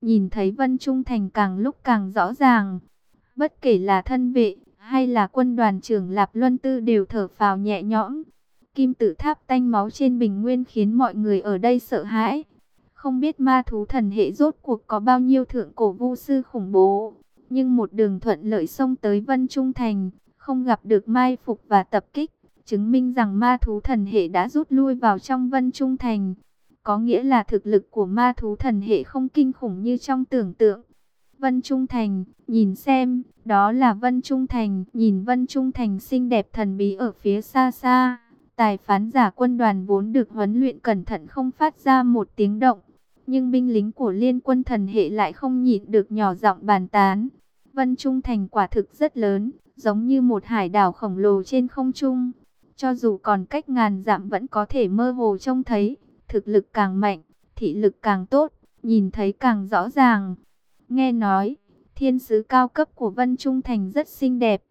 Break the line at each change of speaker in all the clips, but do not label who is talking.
nhìn thấy Vân Trung Thành càng lúc càng rõ ràng. Bất kể là thân vệ, hay là quân đoàn trưởng Lạp Luân Tư đều thở phào nhẹ nhõm. Kim tự tháp tanh máu trên bình nguyên khiến mọi người ở đây sợ hãi. Không biết ma thú thần hệ rốt cuộc có bao nhiêu thượng cổ vu sư khủng bố. Nhưng một đường thuận lợi xông tới Vân Trung Thành, không gặp được mai phục và tập kích, chứng minh rằng ma thú thần hệ đã rút lui vào trong Vân Trung Thành. Có nghĩa là thực lực của ma thú thần hệ không kinh khủng như trong tưởng tượng. Vân Trung Thành, nhìn xem, đó là Vân Trung Thành, nhìn Vân Trung Thành xinh đẹp thần bí ở phía xa xa. Tài phán giả quân đoàn vốn được huấn luyện cẩn thận không phát ra một tiếng động. Nhưng binh lính của liên quân thần hệ lại không nhịn được nhỏ giọng bàn tán. Vân Trung Thành quả thực rất lớn, giống như một hải đảo khổng lồ trên không trung. Cho dù còn cách ngàn dặm vẫn có thể mơ hồ trông thấy, thực lực càng mạnh, thị lực càng tốt, nhìn thấy càng rõ ràng. Nghe nói, thiên sứ cao cấp của Vân Trung Thành rất xinh đẹp,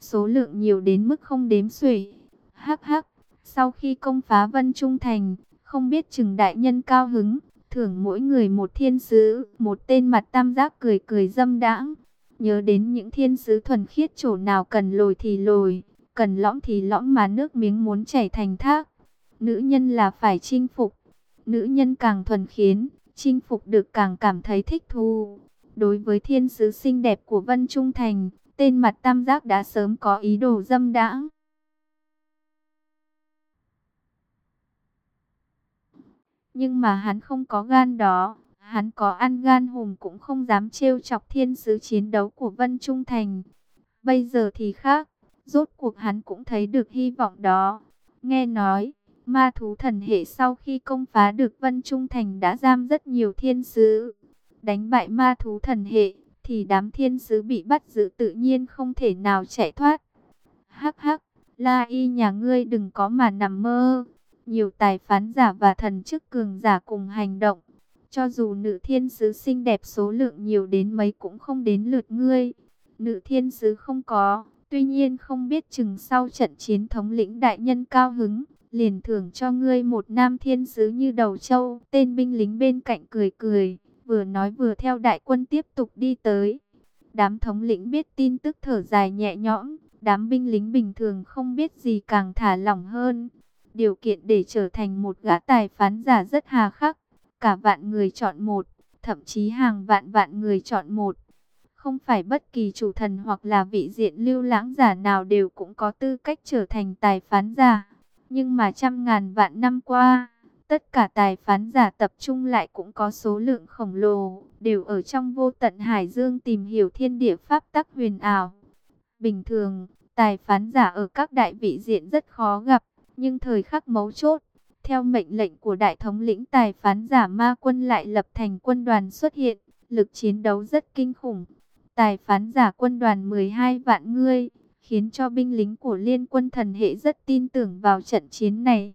số lượng nhiều đến mức không đếm xuể. Hắc hắc, sau khi công phá Vân Trung Thành, không biết chừng đại nhân cao hứng, thưởng mỗi người một thiên sứ, một tên mặt tam giác cười cười dâm đãng. Nhớ đến những thiên sứ thuần khiết chỗ nào cần lồi thì lồi, cần lõm thì lõm mà nước miếng muốn chảy thành thác. Nữ nhân là phải chinh phục, nữ nhân càng thuần khiến, chinh phục được càng cảm thấy thích thú. Đối với thiên sứ xinh đẹp của Vân Trung Thành, tên mặt tam giác đã sớm có ý đồ dâm đãng. Nhưng mà hắn không có gan đó, hắn có ăn gan hùm cũng không dám trêu chọc thiên sứ chiến đấu của Vân Trung Thành. Bây giờ thì khác, rốt cuộc hắn cũng thấy được hy vọng đó. Nghe nói, ma thú thần hệ sau khi công phá được Vân Trung Thành đã giam rất nhiều thiên sứ. Đánh bại ma thú thần hệ, thì đám thiên sứ bị bắt giữ tự nhiên không thể nào chạy thoát. Hắc hắc, La Y nhà ngươi đừng có mà nằm mơ. Nhiều tài phán giả và thần chức cường giả cùng hành động. Cho dù nữ thiên sứ xinh đẹp số lượng nhiều đến mấy cũng không đến lượt ngươi. Nữ thiên sứ không có, tuy nhiên không biết chừng sau trận chiến thống lĩnh đại nhân cao hứng, liền thưởng cho ngươi một nam thiên sứ như đầu châu. Tên binh lính bên cạnh cười cười, vừa nói vừa theo đại quân tiếp tục đi tới. Đám thống lĩnh biết tin tức thở dài nhẹ nhõm, đám binh lính bình thường không biết gì càng thả lỏng hơn. Điều kiện để trở thành một gã tài phán giả rất hà khắc, cả vạn người chọn một, thậm chí hàng vạn vạn người chọn một. Không phải bất kỳ chủ thần hoặc là vị diện lưu lãng giả nào đều cũng có tư cách trở thành tài phán giả. Nhưng mà trăm ngàn vạn năm qua, tất cả tài phán giả tập trung lại cũng có số lượng khổng lồ, đều ở trong vô tận hải dương tìm hiểu thiên địa pháp tắc huyền ảo. Bình thường, tài phán giả ở các đại vị diện rất khó gặp, nhưng thời khắc mấu chốt, theo mệnh lệnh của đại thống lĩnh tài phán giả ma quân lại lập thành quân đoàn xuất hiện, lực chiến đấu rất kinh khủng. Tài phán giả quân đoàn 12 vạn người khiến cho binh lính của liên quân thần hệ rất tin tưởng vào trận chiến này.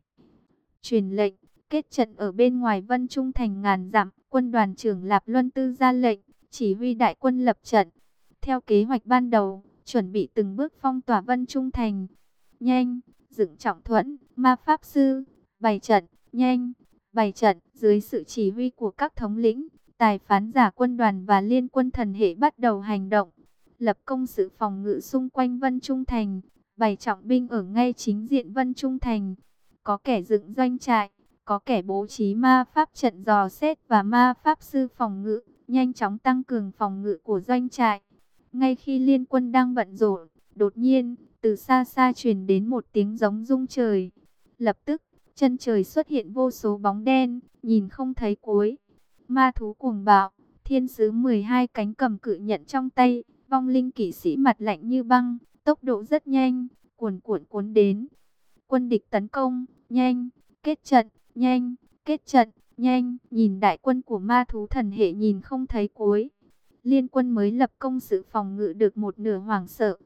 Truyền lệnh, kết trận ở bên ngoài Vân Trung thành ngàn dặm, quân đoàn trưởng Lạp Luân Tư ra lệnh, chỉ huy đại quân lập trận. Theo kế hoạch ban đầu, chuẩn bị từng bước phong tỏa Vân Trung thành. Nhanh, dựng trọng thuẫn, ma pháp sư, bày trận, nhanh, bày trận, dưới sự chỉ huy của các thống lĩnh, tài phán giả quân đoàn và liên quân thần hệ bắt đầu hành động, lập công sự phòng ngự xung quanh Vân Trung Thành, bày trọng binh ở ngay chính diện Vân Trung Thành, có kẻ dựng doanh trại, có kẻ bố trí ma pháp trận dò xét và ma pháp sư phòng ngự, nhanh chóng tăng cường phòng ngự của doanh trại. Ngay khi liên quân đang bận rộn, đột nhiên, từ xa xa truyền đến một tiếng giống rung trời. Lập tức, chân trời xuất hiện vô số bóng đen, nhìn không thấy cuối. Ma thú cuồng bạo, thiên sứ 12 cánh cầm cự nhận trong tay, vong linh kỵ sĩ mặt lạnh như băng, tốc độ rất nhanh, cuồn cuộn cuốn đến. Quân địch tấn công, nhanh, kết trận, nhanh, kết trận, nhanh, nhìn đại quân của ma thú thần hệ nhìn không thấy cuối. Liên quân mới lập công sự phòng ngự được một nửa hoảng sợ.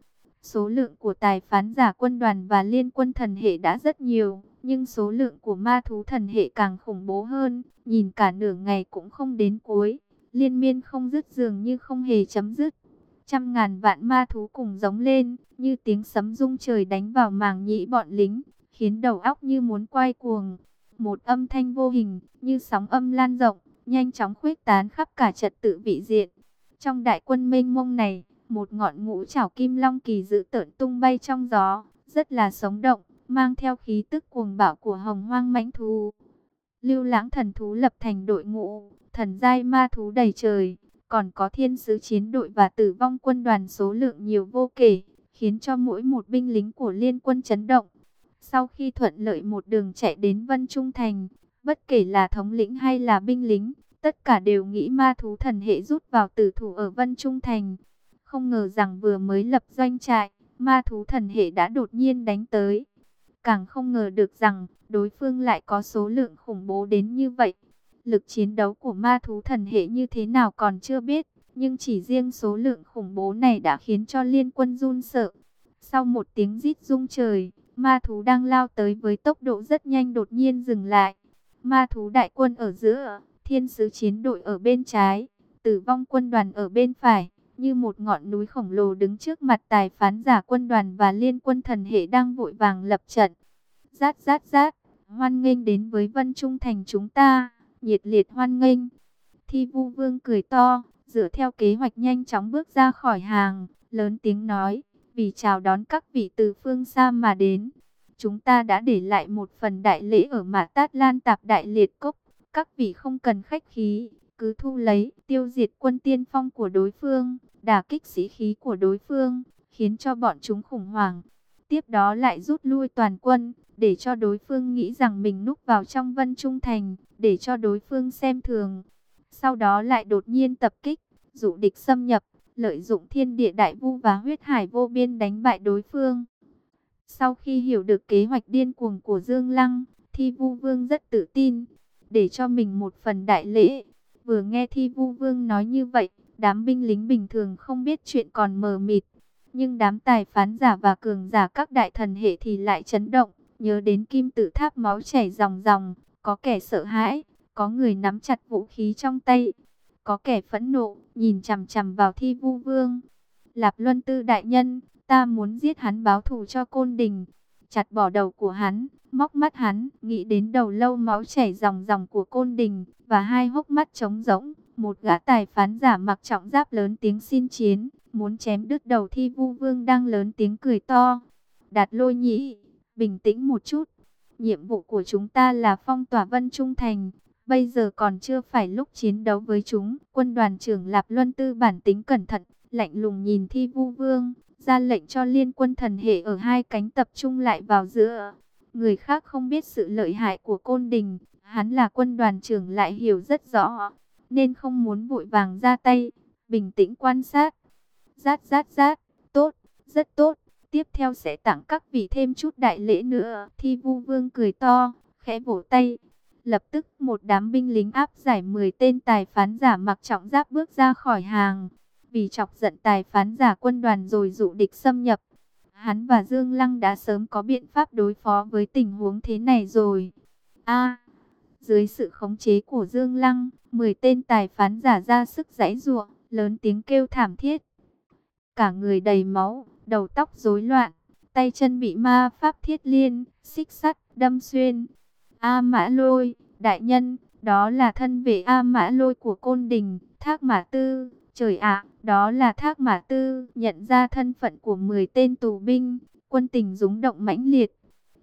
Số lượng của tài phán giả quân đoàn và liên quân thần hệ đã rất nhiều, nhưng số lượng của ma thú thần hệ càng khủng bố hơn, nhìn cả nửa ngày cũng không đến cuối, liên miên không dứt dường như không hề chấm dứt. Trăm ngàn vạn ma thú cùng giống lên, như tiếng sấm rung trời đánh vào màng nhĩ bọn lính, khiến đầu óc như muốn quay cuồng. Một âm thanh vô hình, như sóng âm lan rộng, nhanh chóng khuếch tán khắp cả trật tự vị diện. Trong đại quân mênh mông này, một ngọn ngũ chảo kim long kỳ dự tợn tung bay trong gió, rất là sống động, mang theo khí tức cuồng bạo của hồng hoang mãnh thú. Lưu lãng thần thú lập thành đội ngũ, thần giai ma thú đầy trời, còn có thiên sứ chiến đội và tử vong quân đoàn số lượng nhiều vô kể, khiến cho mỗi một binh lính của liên quân chấn động. Sau khi thuận lợi một đường chạy đến Vân Trung Thành, bất kể là thống lĩnh hay là binh lính, tất cả đều nghĩ ma thú thần hệ rút vào tử thủ ở Vân Trung Thành. Không ngờ rằng vừa mới lập doanh trại, ma thú thần hệ đã đột nhiên đánh tới. Càng không ngờ được rằng, đối phương lại có số lượng khủng bố đến như vậy. Lực chiến đấu của ma thú thần hệ như thế nào còn chưa biết, nhưng chỉ riêng số lượng khủng bố này đã khiến cho liên quân run sợ. Sau một tiếng rít rung trời, ma thú đang lao tới với tốc độ rất nhanh đột nhiên dừng lại. Ma thú đại quân ở giữa, thiên sứ chiến đội ở bên trái, tử vong quân đoàn ở bên phải, như một ngọn núi khổng lồ đứng trước mặt tài phán giả quân đoàn và liên quân thần hệ đang vội vàng lập trận. Rát rát rát, hoan nghênh đến với Vân Trung Thành chúng ta, nhiệt liệt hoan nghênh. Thi vu vương cười to, dựa theo kế hoạch nhanh chóng bước ra khỏi hàng, lớn tiếng nói, vì chào đón các vị từ phương xa mà đến. Chúng ta đã để lại một phần đại lễ ở Mã Tát Lan Tạp Đại Liệt Cốc, các vị không cần khách khí, cứ thu lấy, tiêu diệt quân tiên phong của đối phương, đả kích sĩ khí của đối phương, khiến cho bọn chúng khủng hoảng. Tiếp đó lại rút lui toàn quân, để cho đối phương nghĩ rằng mình núp vào trong vân trung thành, để cho đối phương xem thường. Sau đó lại đột nhiên tập kích, dụ địch xâm nhập, lợi dụng thiên địa đại vu và huyết hải vô biên đánh bại đối phương. Sau khi hiểu được kế hoạch điên cuồng của Dương Lăng, Thi Vu Vương rất tự tin, để cho mình một phần đại lễ. Vừa nghe Thi Vu Vương nói như vậy, đám binh lính bình thường không biết chuyện còn mờ mịt. Nhưng đám tài phán giả và cường giả các đại thần hệ thì lại chấn động, nhớ đến kim tự tháp máu chảy ròng ròng, có kẻ sợ hãi, có người nắm chặt vũ khí trong tay, có kẻ phẫn nộ, nhìn chằm chằm vào thi vu vương. Lạp Luân Tư đại nhân, ta muốn giết hắn báo thù cho côn đình, chặt bỏ đầu của hắn, móc mắt hắn, nghĩ đến đầu lâu máu chảy ròng ròng của côn đình, và hai hốc mắt trống rỗng, một gã tài phán giả mặc trọng giáp lớn tiếng xin chiến, muốn chém đứt đầu thi vu vương đang lớn tiếng cười to. Đạt lôi nhĩ, bình tĩnh một chút, nhiệm vụ của chúng ta là phong tỏa vân trung thành, bây giờ còn chưa phải lúc chiến đấu với chúng. Quân đoàn trưởng Lạp Luân Tư bản tính cẩn thận, lạnh lùng nhìn thi vu vương, ra lệnh cho liên quân thần hệ ở hai cánh tập trung lại vào giữa. Người khác không biết sự lợi hại của côn đình, hắn là quân đoàn trưởng lại hiểu rất rõ, nên không muốn vội vàng ra tay, bình tĩnh quan sát. Rát rát rát, tốt, rất tốt, tiếp theo sẽ tặng các vị thêm chút đại lễ nữa. Thi vu vương cười to, khẽ vỗ tay. Lập tức một đám binh lính áp giải 10 tên tài phán giả mặc trọng giáp bước ra khỏi hàng. Vì chọc giận tài phán giả quân đoàn rồi dụ địch xâm nhập. Hắn và Dương Lăng đã sớm có biện pháp đối phó với tình huống thế này rồi. A, dưới sự khống chế của Dương Lăng, 10 tên tài phán giả ra sức giãy giụa, lớn tiếng kêu thảm thiết. Cả người đầy máu, đầu tóc rối loạn, tay chân bị ma pháp thiết liên, xích sắt, đâm xuyên. A Mã Lôi, đại nhân, đó là thân vệ A Mã Lôi của Côn Đình, Thác Mã Tư. Trời ạ, đó là Thác Mã Tư, nhận ra thân phận của 10 tên tù binh, quân tình rúng động mãnh liệt.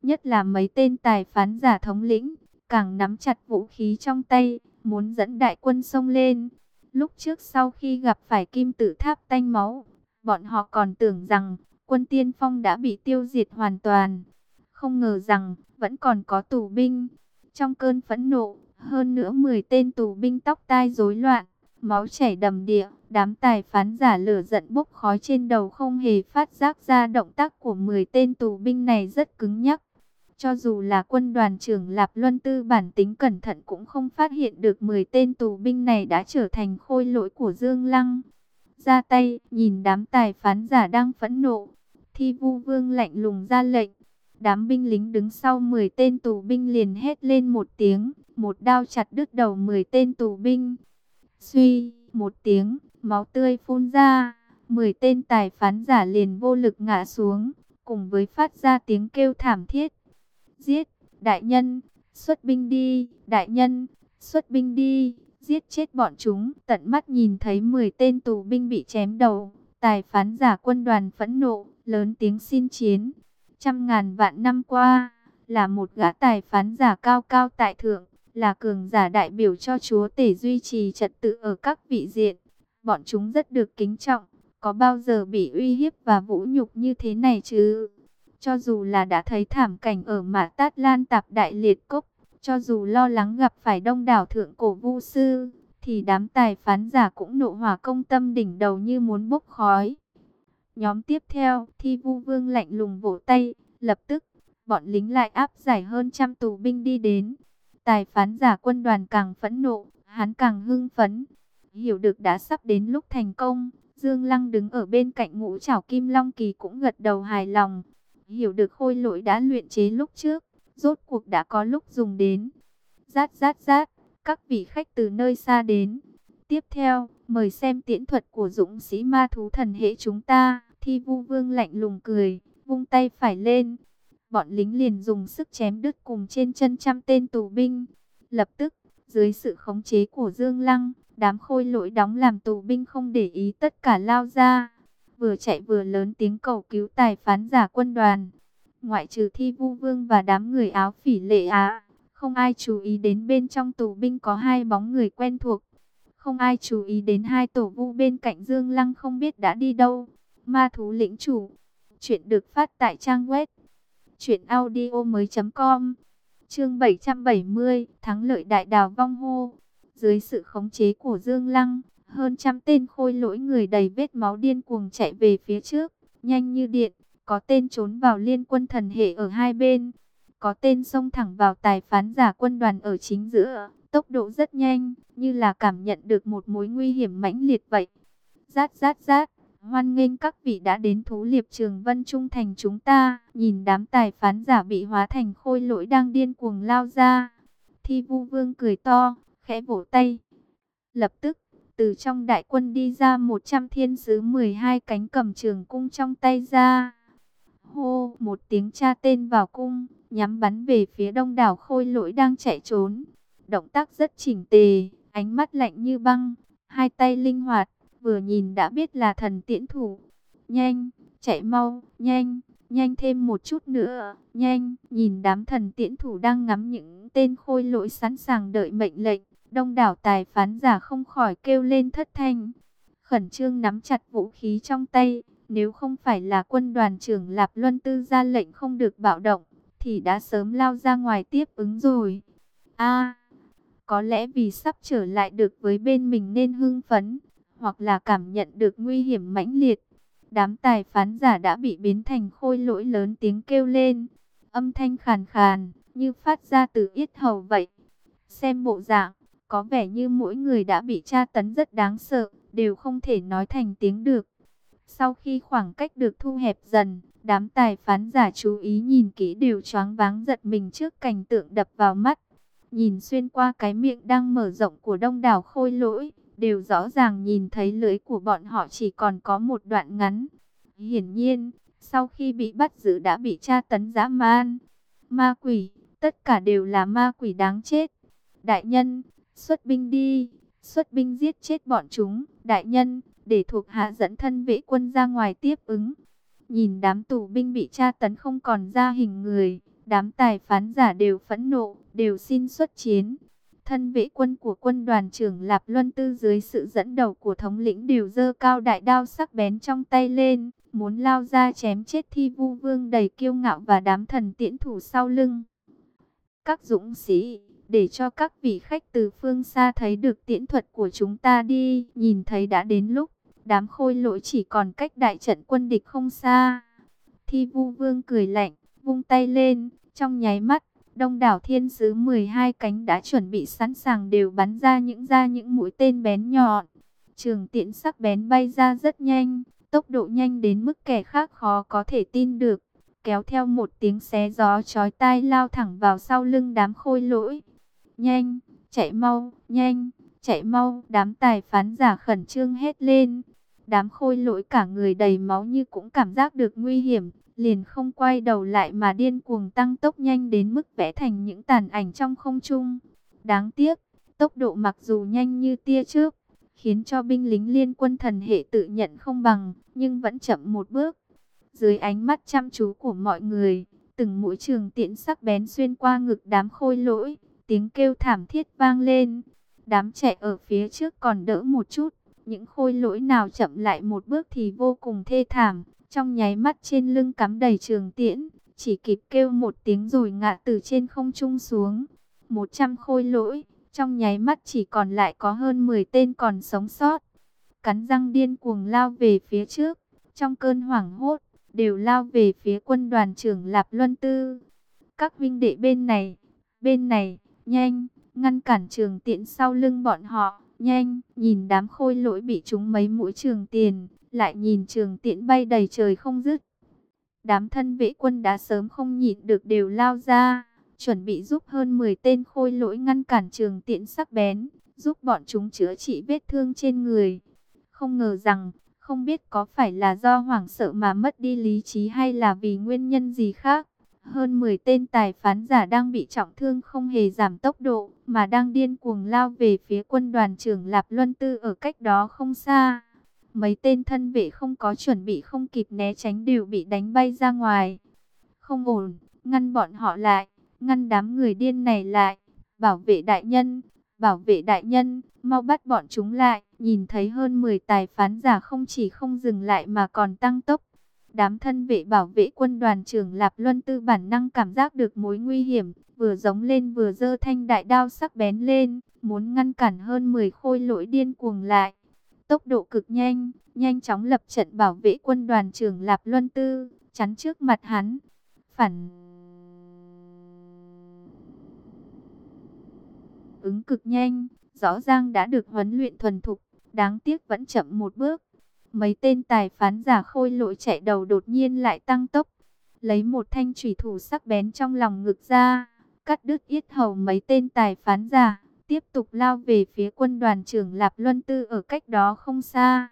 Nhất là mấy tên tài phán giả thống lĩnh, càng nắm chặt vũ khí trong tay, muốn dẫn đại quân sông lên. Lúc trước sau khi gặp phải kim tử tháp tanh máu, bọn họ còn tưởng rằng quân tiên phong đã bị tiêu diệt hoàn toàn. Không ngờ rằng vẫn còn có tù binh. Trong cơn phẫn nộ, hơn nữa 10 tên tù binh tóc tai rối loạn, máu chảy đầm địa, đám tài phán giả lửa giận bốc khói trên đầu không hề phát giác ra động tác của 10 tên tù binh này rất cứng nhắc. Cho dù là quân đoàn trưởng Lạp Luân Tư bản tính cẩn thận cũng không phát hiện được 10 tên tù binh này đã trở thành khôi lỗi của Dương Lăng. Ra tay, nhìn đám tài phán giả đang phẫn nộ. Thi vu vương lạnh lùng ra lệnh. Đám binh lính đứng sau 10 tên tù binh liền hét lên một tiếng. Một đao chặt đứt đầu 10 tên tù binh. Suy, một tiếng, máu tươi phun ra. 10 tên tài phán giả liền vô lực ngã xuống. Cùng với phát ra tiếng kêu thảm thiết. Giết, đại nhân, xuất binh đi, đại nhân, xuất binh đi giết chết bọn chúng, tận mắt nhìn thấy 10 tên tù binh bị chém đầu. Tài phán giả quân đoàn phẫn nộ, lớn tiếng xin chiến. Trăm ngàn vạn năm qua, là một gã tài phán giả cao cao tại thượng, là cường giả đại biểu cho chúa tể duy trì trật tự ở các vị diện. Bọn chúng rất được kính trọng, có bao giờ bị uy hiếp và vũ nhục như thế này chứ? Cho dù là đã thấy thảm cảnh ở Mã Tát Lan Tạp Đại Liệt Cốc, cho dù lo lắng gặp phải đông đảo thượng cổ vu sư, thì đám tài phán giả cũng nộ hỏa công tâm đỉnh đầu như muốn bốc khói. Nhóm tiếp theo, thi vu vương lạnh lùng vỗ tay, lập tức, bọn lính lại áp giải hơn trăm tù binh đi đến. Tài phán giả quân đoàn càng phẫn nộ, hắn càng hưng phấn. Hiểu được đã sắp đến lúc thành công, Dương Lăng đứng ở bên cạnh ngũ trảo kim long kỳ cũng gật đầu hài lòng. Hiểu được khôi lỗi đã luyện chế lúc trước, rốt cuộc đã có lúc dùng đến. Rát rát rát, các vị khách từ nơi xa đến. Tiếp theo, mời xem tiễn thuật của dũng sĩ ma thú thần hệ chúng ta. Thi vu vương lạnh lùng cười, vung tay phải lên. Bọn lính liền dùng sức chém đứt cùng trên chân trăm tên tù binh. Lập tức, dưới sự khống chế của Dương Lăng, đám khôi lỗi đóng làm tù binh không để ý tất cả lao ra. Vừa chạy vừa lớn tiếng cầu cứu tài phán giả quân đoàn. Ngoại trừ thi vu vương và đám người áo phỉ lệ á, không ai chú ý đến bên trong tù binh có hai bóng người quen thuộc. Không ai chú ý đến hai tổ vu bên cạnh Dương Lăng không biết đã đi đâu. Ma thú lĩnh chủ. Chuyện được phát tại trang web. Chuyện audio mới com. Chương 770. Thắng lợi đại đào vong hô. Dưới sự khống chế của Dương Lăng. Hơn trăm tên khôi lỗi người đầy vết máu điên cuồng chạy về phía trước. Nhanh như điện. Có tên trốn vào liên quân thần hệ ở hai bên. Có tên xông thẳng vào tài phán giả quân đoàn ở chính giữa. Tốc độ rất nhanh. Như là cảm nhận được một mối nguy hiểm mãnh liệt vậy. Rát rát rát Hoan nghênh các vị đã đến thú liệp trường Vân Trung Thành chúng ta. Nhìn đám tài phán giả bị hóa thành khôi lỗi đang điên cuồng lao ra. Thi vu vương cười to, khẽ vỗ tay. Lập tức, từ trong đại quân đi ra 100 thiên sứ 12 cánh cầm trường cung trong tay ra. Hô, một tiếng tra tên vào cung, nhắm bắn về phía đông đảo khôi lỗi đang chạy trốn. Động tác rất chỉnh tề, ánh mắt lạnh như băng, hai tay linh hoạt vừa nhìn đã biết là thần tiễn thủ. Nhanh, chạy mau, nhanh, nhanh thêm một chút nữa, nhanh, nhìn đám thần tiễn thủ đang ngắm những tên khôi lỗi sẵn sàng đợi mệnh lệnh, đông đảo tài phán giả không khỏi kêu lên thất thanh. Khẩn trương nắm chặt vũ khí trong tay, nếu không phải là quân đoàn trưởng Lạp Luân Tư ra lệnh không được bạo động, thì đã sớm lao ra ngoài tiếp ứng rồi. a có lẽ vì sắp trở lại được với bên mình nên hưng phấn, hoặc là cảm nhận được nguy hiểm mãnh liệt. Đám tài phán giả đã bị biến thành khôi lỗi lớn tiếng kêu lên, âm thanh khàn khàn, như phát ra từ yết hầu vậy. Xem bộ dạng, có vẻ như mỗi người đã bị tra tấn rất đáng sợ, đều không thể nói thành tiếng được. Sau khi khoảng cách được thu hẹp dần, đám tài phán giả chú ý nhìn kỹ đều choáng váng giật mình trước cảnh tượng đập vào mắt. Nhìn xuyên qua cái miệng đang mở rộng của đông đảo khôi lỗi, đều rõ ràng nhìn thấy lưới của bọn họ chỉ còn có một đoạn ngắn. Hiển nhiên, sau khi bị bắt giữ đã bị tra tấn dã man. Ma quỷ, tất cả đều là ma quỷ đáng chết. Đại nhân, xuất binh đi, xuất binh giết chết bọn chúng. Đại nhân, để thuộc hạ dẫn thân vệ quân ra ngoài tiếp ứng. Nhìn đám tù binh bị tra tấn không còn ra hình người, đám tài phán giả đều phẫn nộ, đều xin xuất chiến. Thân vệ quân của quân đoàn trưởng Lạp Luân Tư dưới sự dẫn đầu của thống lĩnh đều dơ cao đại đao sắc bén trong tay lên, muốn lao ra chém chết thi vu vương đầy kiêu ngạo và đám thần tiễn thủ sau lưng. Các dũng sĩ, để cho các vị khách từ phương xa thấy được tiễn thuật của chúng ta đi, nhìn thấy đã đến lúc, đám khôi lỗi chỉ còn cách đại trận quân địch không xa. Thi vu vương cười lạnh, vung tay lên, trong nháy mắt, Đông đảo thiên sứ 12 cánh đã chuẩn bị sẵn sàng đều bắn ra những ra những mũi tên bén nhọn. Trường tiễn sắc bén bay ra rất nhanh, tốc độ nhanh đến mức kẻ khác khó có thể tin được. Kéo theo một tiếng xé gió chói tai lao thẳng vào sau lưng đám khôi lỗi. Nhanh, chạy mau, nhanh, chạy mau. Đám tài phán giả khẩn trương hết lên. Đám khôi lỗi cả người đầy máu như cũng cảm giác được nguy hiểm, liền không quay đầu lại mà điên cuồng tăng tốc nhanh đến mức vẽ thành những tàn ảnh trong không trung. Đáng tiếc, Tốc độ mặc dù nhanh như tia trước, khiến cho binh lính liên quân thần hệ tự nhận không bằng, nhưng vẫn chậm một bước. Dưới ánh mắt chăm chú của mọi người, từng mũi trường tiễn sắc bén xuyên qua ngực đám khôi lỗi, tiếng kêu thảm thiết vang lên. Đám trẻ ở phía trước còn đỡ một chút, những khôi lỗi nào chậm lại một bước thì vô cùng thê thảm, trong nháy mắt trên lưng cắm đầy trường tiễn, chỉ kịp kêu một tiếng rồi ngã từ trên không trung xuống. Một trăm khôi lỗi, trong nháy mắt chỉ còn lại có hơn 10 tên còn sống sót. Cắn răng điên cuồng lao về phía trước, trong cơn hoảng hốt, đều lao về phía quân đoàn trưởng Lạp Luân Tư. Các vinh đệ bên này, bên này, nhanh, ngăn cản trường tiện sau lưng bọn họ, nhanh, nhìn đám khôi lỗi bị trúng mấy mũi trường tiền, lại nhìn trường tiện bay đầy trời không dứt. Đám thân vệ quân đã sớm không nhịn được đều lao ra, chuẩn bị giúp hơn 10 tên khôi lỗi ngăn cản trường tiện sắc bén, giúp bọn chúng chữa trị vết thương trên người. Không ngờ rằng, không biết có phải là do hoảng sợ mà mất đi lý trí hay là vì nguyên nhân gì khác. Hơn 10 tên tài phán giả đang bị trọng thương không hề giảm tốc độ, mà đang điên cuồng lao về phía quân đoàn trưởng Lạp Luân Tư ở cách đó không xa. Mấy tên thân vệ không có chuẩn bị không kịp né tránh đều bị đánh bay ra ngoài. Không ổn, ngăn bọn họ lại, ngăn đám người điên này lại. Bảo vệ đại nhân, bảo vệ đại nhân, mau bắt bọn chúng lại. Nhìn thấy hơn 10 tài phán giả không chỉ không dừng lại mà còn tăng tốc. Đám thân vệ bảo vệ quân đoàn trưởng Lạp Luân Tư bản năng cảm giác được mối nguy hiểm, vừa giống lên vừa dơ thanh đại đao sắc bén lên, muốn ngăn cản hơn 10 khôi lỗi điên cuồng lại. Tốc độ cực nhanh, nhanh chóng lập trận bảo vệ quân đoàn trưởng Lạp Luân Tư, chắn trước mặt hắn. Phản ứng cực nhanh, rõ ràng đã được huấn luyện thuần thục, đáng tiếc vẫn chậm một bước. Mấy tên tài phán giả khôi lỗi chạy đầu đột nhiên lại tăng tốc, lấy một thanh thủy thủ sắc bén trong lòng ngực ra, cắt đứt yết hầu mấy tên tài phán giả, tiếp tục lao về phía quân đoàn trưởng Lạp Luân Tư ở cách đó không xa.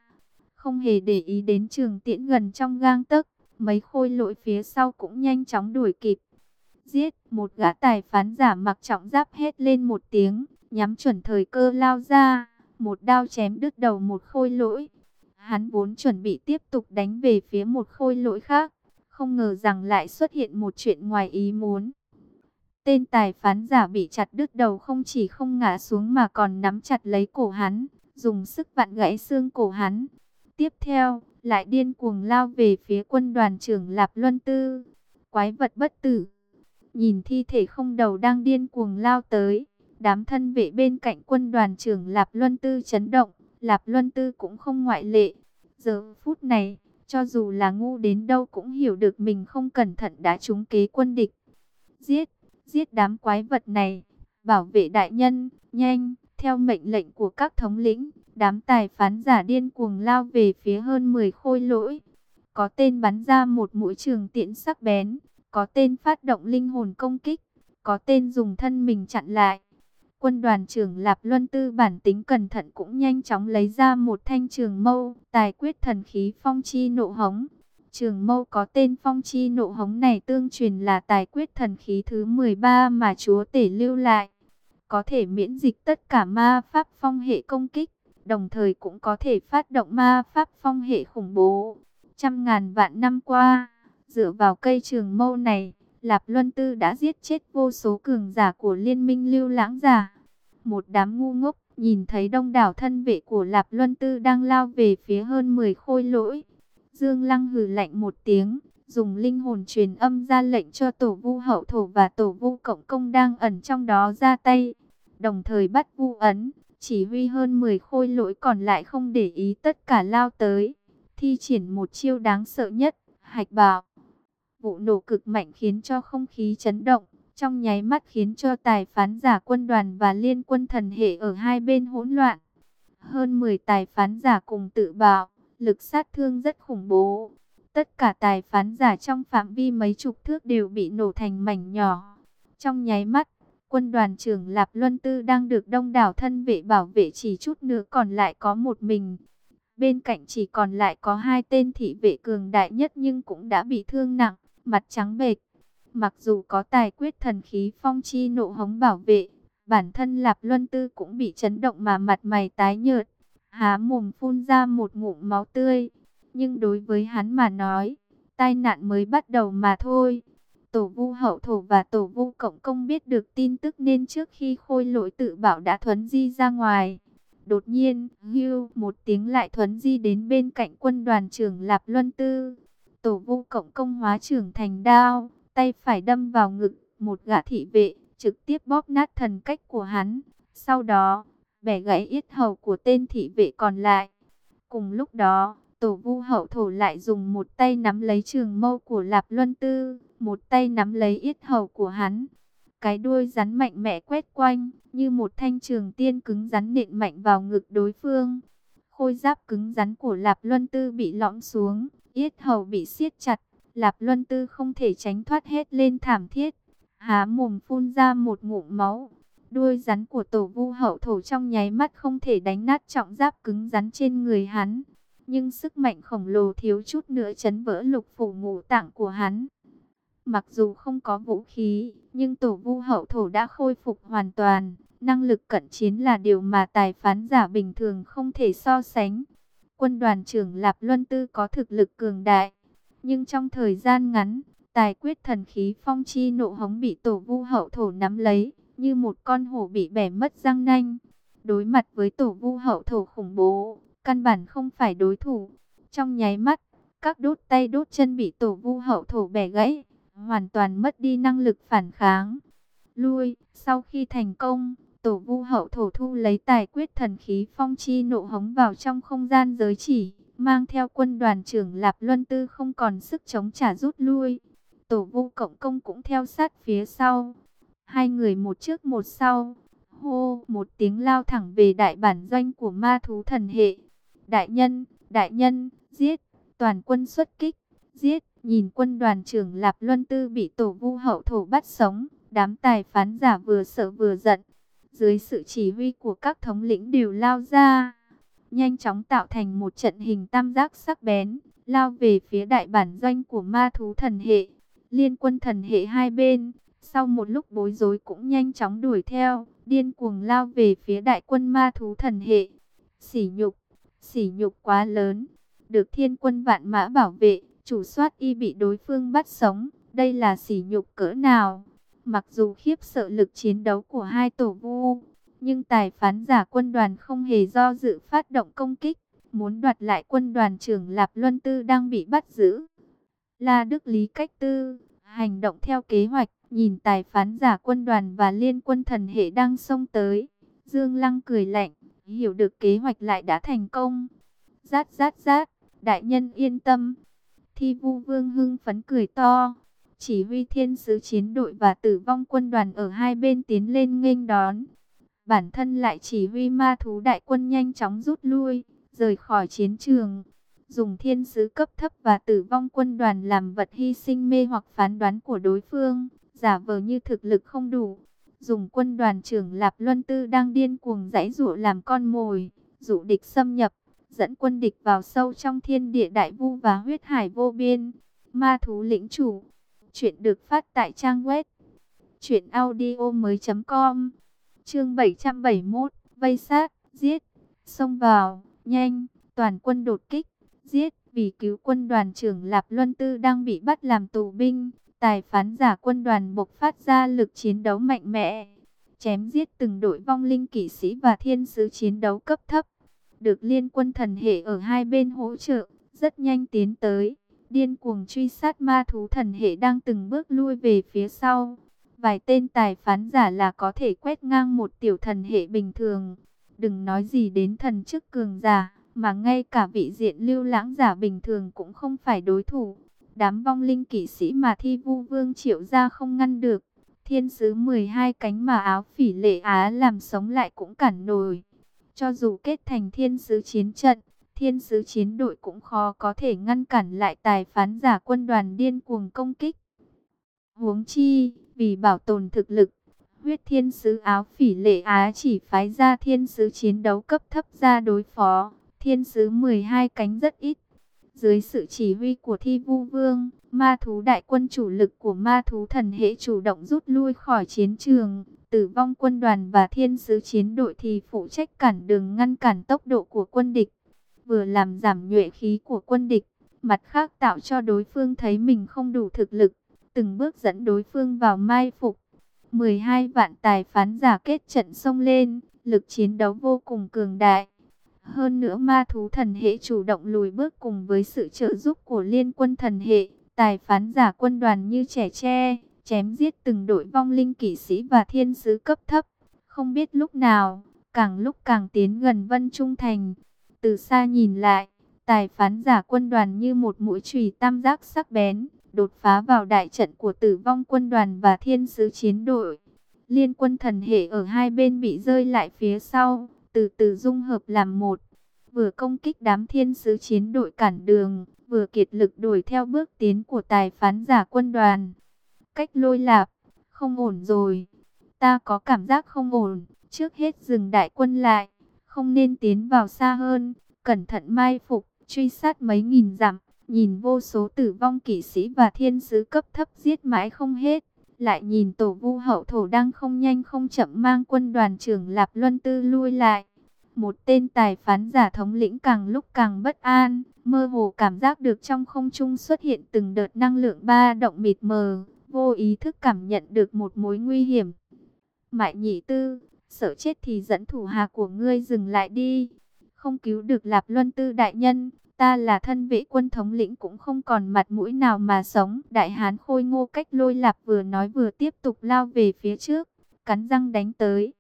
Không hề để ý đến trường tiễn gần trong gang tấc, mấy khôi lỗi phía sau cũng nhanh chóng đuổi kịp. Giết, một gã tài phán giả mặc trọng giáp hét lên một tiếng, nhắm chuẩn thời cơ lao ra, một đao chém đứt đầu một khôi lỗi. Hắn vốn chuẩn bị tiếp tục đánh về phía một khôi lỗi khác, không ngờ rằng lại xuất hiện một chuyện ngoài ý muốn. Tên tài phán giả bị chặt đứt đầu không chỉ không ngã xuống mà còn nắm chặt lấy cổ hắn, dùng sức vặn gãy xương cổ hắn. Tiếp theo, lại điên cuồng lao về phía quân đoàn trưởng Lạp Luân Tư. Quái vật bất tử. Nhìn thi thể không đầu đang điên cuồng lao tới, đám thân vệ bên cạnh quân đoàn trưởng Lạp Luân Tư chấn động, Lạp Luân Tư cũng không ngoại lệ. Giờ phút này, cho dù là ngu đến đâu cũng hiểu được mình không cẩn thận đã trúng kế quân địch. Giết, giết đám quái vật này, bảo vệ đại nhân, nhanh, theo mệnh lệnh của các thống lĩnh, đám tài phán giả điên cuồng lao về phía hơn 10 khôi lỗi. Có tên bắn ra một mũi trường tiễn sắc bén, có tên phát động linh hồn công kích, có tên dùng thân mình chặn lại. Quân đoàn trưởng Lạp Luân Tư bản tính cẩn thận cũng nhanh chóng lấy ra một thanh trường mâu, tài quyết thần khí phong chi nộ hống. Trường mâu có tên phong chi nộ hống này tương truyền là tài quyết thần khí thứ 13 mà chúa tể lưu lại. Có thể miễn dịch tất cả ma pháp phong hệ công kích, đồng thời cũng có thể phát động ma pháp phong hệ khủng bố. Trăm ngàn vạn năm qua, dựa vào cây trường mâu này, Lạp Luân Tư đã giết chết vô số cường giả của liên minh lưu lãng giả. Một đám ngu ngốc, nhìn thấy đông đảo thân vệ của Lạp Luân Tư đang lao về phía hơn 10 khôi lỗi. Dương Lăng hừ lạnh một tiếng, dùng linh hồn truyền âm ra lệnh cho tổ vu hậu thổ và tổ vu cộng công đang ẩn trong đó ra tay. Đồng thời bắt vu ấn, chỉ huy hơn 10 khôi lỗi còn lại không để ý tất cả lao tới. Thi triển một chiêu đáng sợ nhất, hạch bảo. Vụ nổ cực mạnh khiến cho không khí chấn động, trong nháy mắt khiến cho tài phán giả quân đoàn và liên quân thần hệ ở hai bên hỗn loạn. Hơn 10 tài phán giả cùng tự bạo, lực sát thương rất khủng bố. Tất cả tài phán giả trong phạm vi mấy chục thước đều bị nổ thành mảnh nhỏ. Trong nháy mắt, quân đoàn trưởng Lạp Luân Tư đang được đông đảo thân vệ bảo vệ chỉ chút nữa còn lại có một mình. Bên cạnh chỉ còn lại có hai tên thị vệ cường đại nhất nhưng cũng đã bị thương nặng mặt trắng bệch. Mặc dù có tài quyết thần khí phong chi nộ hống bảo vệ, Bản thân Lạp Luân Tư cũng bị chấn động mà mặt mày tái nhợt, há mồm phun ra một ngụm máu tươi. Nhưng đối với hắn mà nói, tai nạn mới bắt đầu mà thôi. Tổ vu hậu thổ và tổ vu cộng công biết được tin tức nên trước khi khôi lỗi tự bảo đã thuấn di ra ngoài. Đột nhiên, hưu một tiếng lại thuấn di đến bên cạnh quân đoàn trưởng Lạp Luân Tư. Tổ vu cộng công hóa trưởng thành đao, tay phải đâm vào ngực, một gã thị vệ, trực tiếp bóp nát thần cách của hắn. Sau đó, bẻ gãy yết hầu của tên thị vệ còn lại. Cùng lúc đó, tổ vu hậu thổ lại dùng một tay nắm lấy trường mâu của Lạp Luân Tư, một tay nắm lấy yết hầu của hắn. Cái đuôi rắn mạnh mẽ quét quanh, như một thanh trường tiên cứng rắn nện mạnh vào ngực đối phương. Khôi giáp cứng rắn của Lạp Luân Tư bị lõm xuống, yết hầu bị siết chặt. Lạp Luân Tư không thể tránh thoát hết lên thảm thiết, há mồm phun ra một ngụm máu. Đuôi rắn của tổ vu hậu thổ trong nháy mắt không thể đánh nát trọng giáp cứng rắn trên người hắn. Nhưng sức mạnh khổng lồ thiếu chút nữa chấn vỡ lục phủ ngũ tạng của hắn. Mặc dù không có vũ khí, nhưng tổ vu hậu thổ đã khôi phục hoàn toàn. Năng lực cận chiến là điều mà tài phán giả bình thường không thể so sánh. Quân đoàn trưởng Lạp Luân Tư có thực lực cường đại. Nhưng trong thời gian ngắn, tài quyết thần khí phong chi nộ hống bị tổ vu hậu thổ nắm lấy, như một con hổ bị bẻ mất răng nanh. Đối mặt với tổ vu hậu thổ khủng bố, căn bản không phải đối thủ. Trong nháy mắt, các đốt tay đốt chân bị tổ vu hậu thổ bẻ gãy, hoàn toàn mất đi năng lực phản kháng. Lui, sau khi thành công, tổ vu hậu thổ thu lấy tài quyết thần khí phong chi nộ hống vào trong không gian giới chỉ, mang theo quân đoàn trưởng Lạp Luân Tư không còn sức chống trả rút lui. Tổ vu cộng công cũng theo sát phía sau. Hai người một trước một sau. Hô, một tiếng lao thẳng về đại bản doanh của ma thú thần hệ. Đại nhân, đại nhân, giết, toàn quân xuất kích, giết. Nhìn quân đoàn trưởng Lạp Luân Tư bị tổ vu hậu thổ bắt sống, đám tài phán giả vừa sợ vừa giận. Dưới sự chỉ huy của các thống lĩnh đều lao ra, nhanh chóng tạo thành một trận hình tam giác sắc bén, lao về phía đại bản doanh của ma thú thần hệ. Liên quân thần hệ hai bên, sau một lúc bối rối cũng nhanh chóng đuổi theo, điên cuồng lao về phía đại quân ma thú thần hệ. Sỉ nhục, sỉ nhục quá lớn, được thiên quân vạn mã bảo vệ, chủ soát y bị đối phương bắt sống, đây là sỉ nhục cỡ nào? Mặc dù khiếp sợ lực chiến đấu của hai tổ vu, nhưng tài phán giả quân đoàn không hề do dự phát động công kích, muốn đoạt lại quân đoàn trưởng Lạp Luân Tư đang bị bắt giữ. La Đức Lý Cách Tư, hành động theo kế hoạch, nhìn tài phán giả quân đoàn và liên quân thần hệ đang xông tới. Dương Lăng cười lạnh, hiểu được kế hoạch lại đã thành công. Rát rát rát, đại nhân yên tâm. Thi vu vương hưng phấn cười to. Chỉ huy thiên sứ chiến đội và tử vong quân đoàn ở hai bên tiến lên nghênh đón. Bản thân lại chỉ huy ma thú đại quân nhanh chóng rút lui, rời khỏi chiến trường dùng thiên sứ cấp thấp và tử vong quân đoàn làm vật hy sinh mê hoặc phán đoán của đối phương, giả vờ như thực lực không đủ. Dùng quân đoàn trưởng Lạp Luân Tư đang điên cuồng giãy dụ làm con mồi, dụ địch xâm nhập, dẫn quân địch vào sâu trong thiên địa đại vu và huyết hải vô biên. Ma thú lĩnh chủ, chuyện được phát tại trang web truyệnaudiomoi.com. Chương 771, vây sát, giết, xông vào, nhanh, toàn quân đột kích giết, vì cứu quân đoàn trưởng Lạp Luân Tư đang bị bắt làm tù binh. Tài phán giả quân đoàn bộc phát ra lực chiến đấu mạnh mẽ, chém giết từng đội vong linh kỵ sĩ và thiên sứ chiến đấu cấp thấp. Được liên quân thần hệ ở hai bên hỗ trợ, rất nhanh tiến tới, điên cuồng truy sát ma thú thần hệ đang từng bước lui về phía sau. Vài tên tài phán giả là có thể quét ngang một tiểu thần hệ bình thường, đừng nói gì đến thần chức cường giả mà ngay cả vị diện lưu lãng giả bình thường cũng không phải đối thủ. Đám vong linh kỵ sĩ mà thi vu vương triệu ra không ngăn được. Thiên sứ 12 cánh mà áo phỉ lệ á làm sống lại cũng cản nổi. Cho dù kết thành thiên sứ chiến trận, thiên sứ chiến đội cũng khó có thể ngăn cản lại tài phán giả quân đoàn điên cuồng công kích. Huống chi, vì bảo tồn thực lực, huyết thiên sứ áo phỉ lệ á chỉ phái ra thiên sứ chiến đấu cấp thấp ra đối phó thiên sứ 12 cánh rất ít. Dưới sự chỉ huy của thi vu vương, ma thú đại quân chủ lực của ma thú thần hệ chủ động rút lui khỏi chiến trường. Tử vong quân đoàn và thiên sứ chiến đội thì phụ trách cản đường ngăn cản tốc độ của quân địch, vừa làm giảm nhuệ khí của quân địch, mặt khác tạo cho đối phương thấy mình không đủ thực lực, từng bước dẫn đối phương vào mai phục. 12 vạn tài phán giả kết trận sông lên, lực chiến đấu vô cùng cường đại. Hơn nữa ma thú thần hệ chủ động lùi bước cùng với sự trợ giúp của liên quân thần hệ, tài phán giả quân đoàn như trẻ tre, chém giết từng đội vong linh kỵ sĩ và thiên sứ cấp thấp. Không biết lúc nào, càng lúc càng tiến gần Vân Trung Thành. Từ xa nhìn lại, tài phán giả quân đoàn như một mũi chùy tam giác sắc bén, đột phá vào đại trận của tử vong quân đoàn và thiên sứ chiến đội. Liên quân thần hệ ở hai bên bị rơi lại phía sau, từ từ dung hợp làm một. Vừa công kích đám thiên sứ chiến đội cản đường, vừa kiệt lực đuổi theo bước tiến của tài phán giả quân đoàn. Cách lôi lạp, không ổn rồi. Ta có cảm giác không ổn, trước hết dừng đại quân lại, không nên tiến vào xa hơn, cẩn thận mai phục, truy sát mấy nghìn dặm, nhìn vô số tử vong kỵ sĩ và thiên sứ cấp thấp giết mãi không hết. Lại nhìn tổ vu hậu thổ đang không nhanh không chậm mang quân đoàn trưởng Lạp Luân Tư lui lại. Một tên tài phán giả thống lĩnh càng lúc càng bất an, mơ hồ cảm giác được trong không trung xuất hiện từng đợt năng lượng ba động mịt mờ, vô ý thức cảm nhận được một mối nguy hiểm. Mại nhị tư, sợ chết thì dẫn thủ hạ của ngươi dừng lại đi. Không cứu được Lạp Luân Tư đại nhân, ta là thân vệ quân thống lĩnh cũng không còn mặt mũi nào mà sống. Đại hán khôi ngô cách lôi Lạp vừa nói vừa tiếp tục lao về phía trước, cắn răng đánh tới.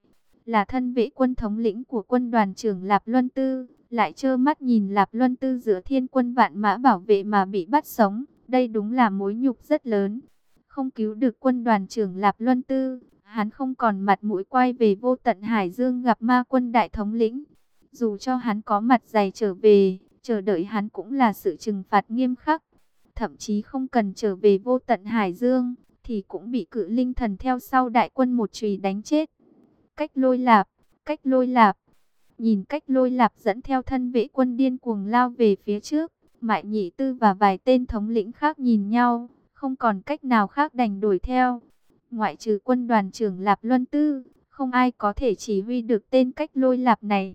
Là thân vệ quân thống lĩnh của quân đoàn trưởng Lạp Luân Tư, lại trơ mắt nhìn Lạp Luân Tư giữa thiên quân vạn mã bảo vệ mà bị bắt sống. Đây đúng là mối nhục rất lớn. Không cứu được quân đoàn trưởng Lạp Luân Tư, hắn không còn mặt mũi quay về vô tận Hải Dương gặp ma quân đại thống lĩnh. Dù cho hắn có mặt dày trở về, chờ đợi hắn cũng là sự trừng phạt nghiêm khắc. Thậm chí không cần trở về vô tận Hải Dương, thì cũng bị cự linh thần theo sau đại quân một chùy đánh chết. Cách lôi lạp, cách lôi lạp. Nhìn cách lôi lạp dẫn theo thân vệ quân điên cuồng lao về phía trước. Mại nhị tư và vài tên thống lĩnh khác nhìn nhau, không còn cách nào khác đành đuổi theo. Ngoại trừ quân đoàn trưởng Lạp Luân Tư, không ai có thể chỉ huy được tên cách lôi lạp này.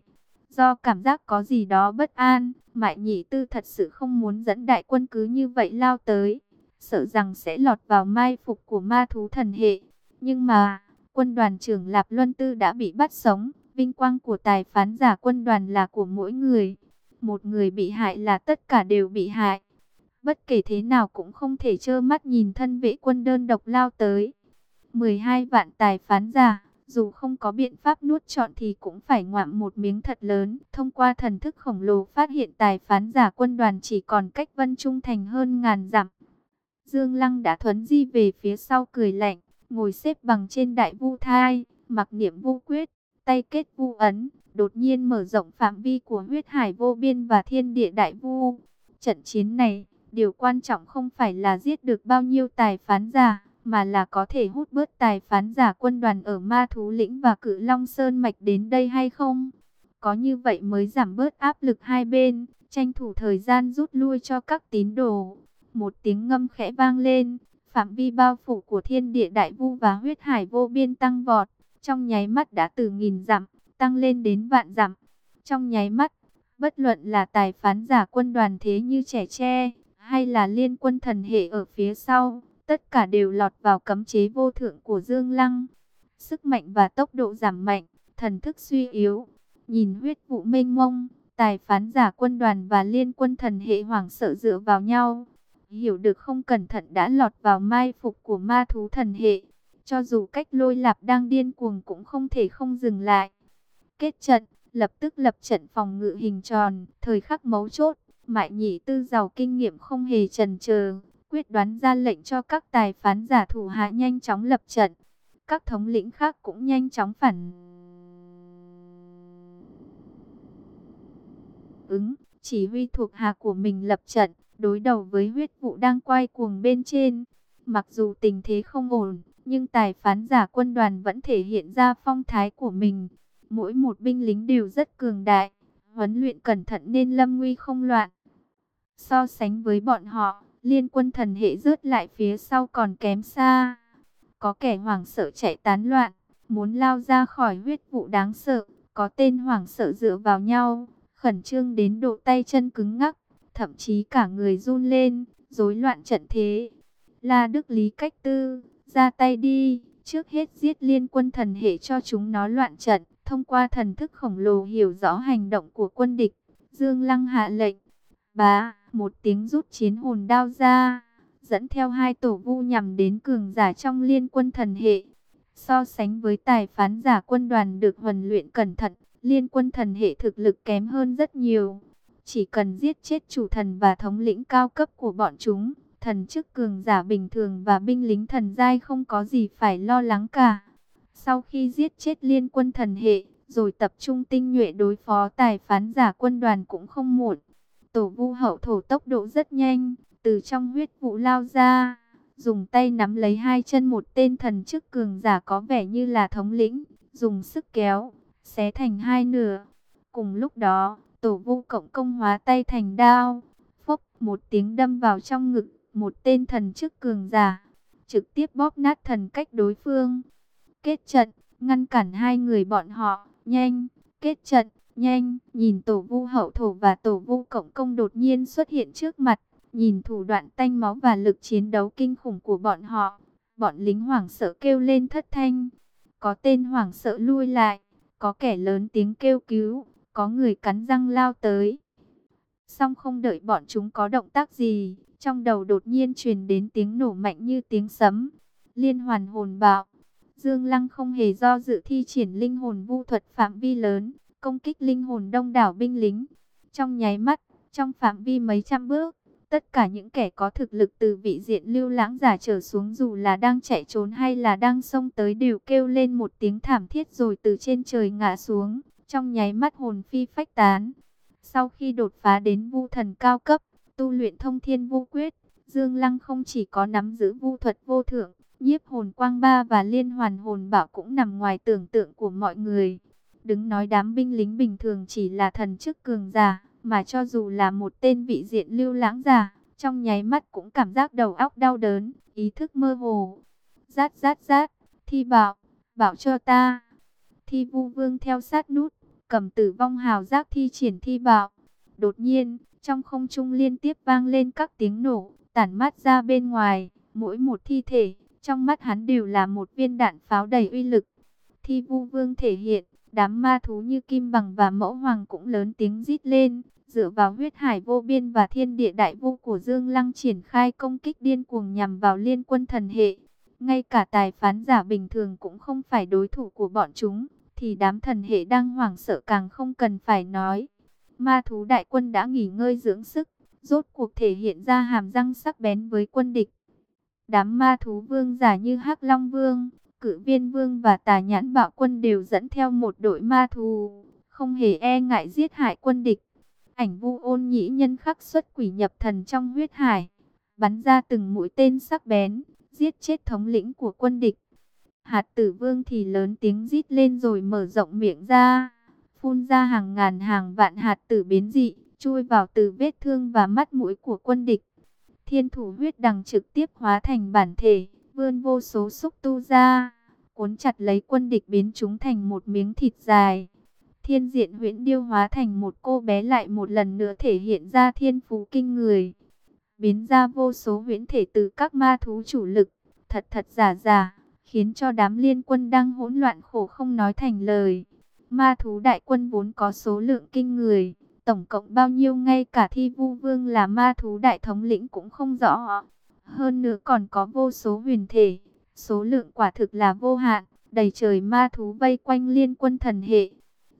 Do cảm giác có gì đó bất an, Mại Nhị Tư thật sự không muốn dẫn đại quân cứ như vậy lao tới, sợ rằng sẽ lọt vào mai phục của ma thú thần hệ. Nhưng mà, quân đoàn trưởng Lạp Luân Tư đã bị bắt sống, vinh quang của tài phán giả quân đoàn là của mỗi người. Một người bị hại là tất cả đều bị hại. Bất kể thế nào cũng không thể trơ mắt nhìn thân vệ quân đơn độc lao tới. 12 vạn tài phán giả, dù không có biện pháp nuốt trọn thì cũng phải ngoạm một miếng thật lớn. Thông qua thần thức khổng lồ phát hiện tài phán giả quân đoàn chỉ còn cách Vân Trung Thành hơn ngàn dặm. Dương Lăng đã thuấn di về phía sau cười lạnh, ngồi xếp bằng trên đại vu thai, mặc niệm vu quyết, tay kết vu ấn, đột nhiên mở rộng phạm vi của huyết hải vô biên và thiên địa đại vu. Trận chiến này, điều quan trọng không phải là giết được bao nhiêu tài phán giả, mà là có thể hút bớt tài phán giả quân đoàn ở Ma Thú Lĩnh và Cự Long Sơn Mạch đến đây hay không? Có như vậy mới giảm bớt áp lực hai bên, tranh thủ thời gian rút lui cho các tín đồ. Một tiếng ngâm khẽ vang lên, phạm vi bao phủ của thiên địa đại vu và huyết hải vô biên tăng vọt, trong nháy mắt đã từ nghìn dặm, tăng lên đến vạn dặm. Trong nháy mắt, bất luận là tài phán giả quân đoàn thế như trẻ tre, hay là liên quân thần hệ ở phía sau, tất cả đều lọt vào cấm chế vô thượng của Dương Lăng. Sức mạnh và tốc độ giảm mạnh, thần thức suy yếu. Nhìn huyết vụ mênh mông, tài phán giả quân đoàn và liên quân thần hệ hoảng sợ dựa vào nhau. Hiểu được không cẩn thận đã lọt vào mai phục của ma thú thần hệ. Cho dù cách lôi lạp đang điên cuồng cũng không thể không dừng lại. Kết trận, lập tức lập trận phòng ngự hình tròn, thời khắc mấu chốt. Mại nhị tư giàu kinh nghiệm không hề trần chờ quyết đoán ra lệnh cho các tài phán giả thủ hạ nhanh chóng lập trận. Các thống lĩnh khác cũng nhanh chóng phản ứng, chỉ huy thuộc hạ của mình lập trận, đối đầu với huyết vụ đang quay cuồng bên trên. Mặc dù tình thế không ổn, nhưng tài phán giả quân đoàn vẫn thể hiện ra phong thái của mình. Mỗi một binh lính đều rất cường đại, huấn luyện cẩn thận nên lâm nguy không loạn. So sánh với bọn họ, liên quân thần hệ rớt lại phía sau còn kém xa. Có kẻ hoảng sợ chạy tán loạn, muốn lao ra khỏi huyết vụ đáng sợ, có tên hoảng sợ dựa vào nhau, khẩn trương đến độ tay chân cứng ngắc, thậm chí cả người run lên, rối loạn trận thế. La Đức Lý cách tư, ra tay đi, trước hết giết liên quân thần hệ cho chúng nó loạn trận, thông qua thần thức khổng lồ hiểu rõ hành động của quân địch. Dương Lăng hạ lệnh, bá, một tiếng rút chiến hồn đao ra, dẫn theo hai tổ vu nhằm đến cường giả trong liên quân thần hệ. So sánh với tài phán giả quân đoàn được huấn luyện cẩn thận, liên quân thần hệ thực lực kém hơn rất nhiều. Chỉ cần giết chết chủ thần và thống lĩnh cao cấp của bọn chúng, thần chức cường giả bình thường và binh lính thần giai không có gì phải lo lắng cả. Sau khi giết chết liên quân thần hệ, rồi tập trung tinh nhuệ đối phó tài phán giả quân đoàn cũng không muộn. Tổ vu hậu thổ tốc độ rất nhanh, từ trong huyết vụ lao ra, dùng tay nắm lấy hai chân một tên thần chức cường giả có vẻ như là thống lĩnh, dùng sức kéo, xé thành hai nửa. Cùng lúc đó, tổ vu cộng công hóa tay thành đao, phốc một tiếng đâm vào trong ngực một tên thần chức cường giả, trực tiếp bóp nát thần cách đối phương. Kết trận, ngăn cản hai người bọn họ, nhanh, kết trận, nhanh, nhìn tổ vu hậu thổ và tổ vu cộng công đột nhiên xuất hiện trước mặt, nhìn thủ đoạn tanh máu và lực chiến đấu kinh khủng của bọn họ, bọn lính hoảng sợ kêu lên thất thanh, có tên hoảng sợ lui lại, có kẻ lớn tiếng kêu cứu, có người cắn răng lao tới. Xong không đợi bọn chúng có động tác gì, trong đầu đột nhiên truyền đến tiếng nổ mạnh như tiếng sấm. Liên hoàn hồn bạo. Dương Lăng không hề do dự thi triển linh hồn vu thuật phạm vi lớn, công kích linh hồn đông đảo binh lính. Trong nháy mắt, trong phạm vi mấy trăm bước, tất cả những kẻ có thực lực từ vị diện lưu lãng giả trở xuống dù là đang chạy trốn hay là đang xông tới đều kêu lên một tiếng thảm thiết rồi từ trên trời ngã xuống, trong nháy mắt hồn phi phách tán. Sau khi đột phá đến vu thần cao cấp, tu luyện thông thiên vu quyết, Dương Lăng không chỉ có nắm giữ vu thuật vô thượng, nhiếp hồn quang ba và liên hoàn hồn bảo cũng nằm ngoài tưởng tượng của mọi người. Đứng nói đám binh lính bình thường chỉ là thần chức cường giả, mà cho dù là một tên vị diện lưu lãng giả, trong nháy mắt cũng cảm giác đầu óc đau đớn, ý thức mơ hồ. Rát rát rát, thi bảo, bảo cho ta. Thi vu vương theo sát nút, cầm tử vong hào giác thi triển thi bảo. Đột nhiên, trong không trung liên tiếp vang lên các tiếng nổ, tản mát ra bên ngoài, mỗi một thi thể, trong mắt hắn đều là một viên đạn pháo đầy uy lực. Thi vu vương thể hiện, đám ma thú như Kim Bằng và Mẫu Hoàng cũng lớn tiếng rít lên, dựa vào huyết hải vô biên và thiên địa đại vô của Dương Lăng triển khai công kích điên cuồng nhằm vào liên quân thần hệ. Ngay cả tài phán giả bình thường cũng không phải đối thủ của bọn chúng, thì đám thần hệ đang hoảng sợ càng không cần phải nói. Ma thú đại quân đã nghỉ ngơi dưỡng sức, rốt cuộc thể hiện ra hàm răng sắc bén với quân địch. Đám ma thú vương giả như Hắc Long Vương, Cự Viên Vương và Tà Nhãn Bạo Quân đều dẫn theo một đội ma thù, không hề e ngại giết hại quân địch. Ảnh vu ôn nhĩ nhân khắc xuất quỷ nhập thần trong huyết hải, bắn ra từng mũi tên sắc bén, giết chết thống lĩnh của quân địch. Hạt tử vương thì lớn tiếng rít lên rồi mở rộng miệng ra phun ra hàng ngàn hàng vạn hạt tử biến dị, chui vào từ vết thương và mắt mũi của quân địch. Thiên thủ huyết đằng trực tiếp hóa thành bản thể, vươn vô số xúc tu ra, cuốn chặt lấy quân địch biến chúng thành một miếng thịt dài. Thiên diện huyễn điêu hóa thành một cô bé lại một lần nữa thể hiện ra thiên phú kinh người. Biến ra vô số huyễn thể từ các ma thú chủ lực, thật thật giả giả, khiến cho đám liên quân đang hỗn loạn khổ không nói thành lời. Ma thú đại quân vốn có số lượng kinh người, tổng cộng bao nhiêu ngay cả thi vu vương là ma thú đại thống lĩnh cũng không rõ. Hơn nữa còn có vô số huyền thể, số lượng quả thực là vô hạn, đầy trời ma thú vây quanh liên quân thần hệ.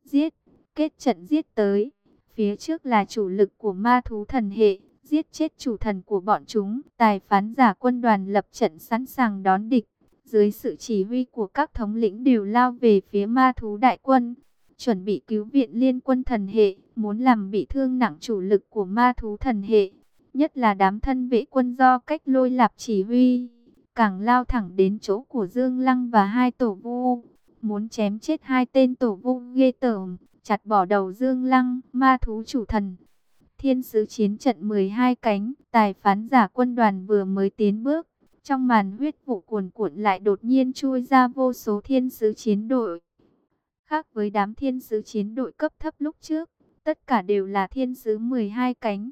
Giết, kết trận giết tới, phía trước là chủ lực của ma thú thần hệ, giết chết chủ thần của bọn chúng. Tài phán giả quân đoàn lập trận sẵn sàng đón địch. Dưới sự chỉ huy của các thống lĩnh đều lao về phía ma thú đại quân, chuẩn bị cứu viện liên quân thần hệ, muốn làm bị thương nặng chủ lực của ma thú thần hệ, nhất là đám thân vệ quân do cách lôi lạp chỉ huy, càng lao thẳng đến chỗ của Dương Lăng và hai tổ vu, muốn chém chết hai tên tổ vu ghê tởm, chặt bỏ đầu Dương Lăng, ma thú chủ thần. Thiên sứ chiến trận 12 cánh, tài phán giả quân đoàn vừa mới tiến bước, Trong màn huyết vụ cuồn cuộn lại đột nhiên chui ra vô số thiên sứ chiến đội. Khác với đám thiên sứ chiến đội cấp thấp lúc trước, tất cả đều là thiên sứ 12 cánh.